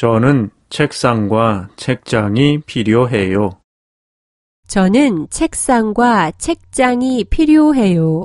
저는 책상과 책장이 필요해요. 저는 책상과 책장이 필요해요.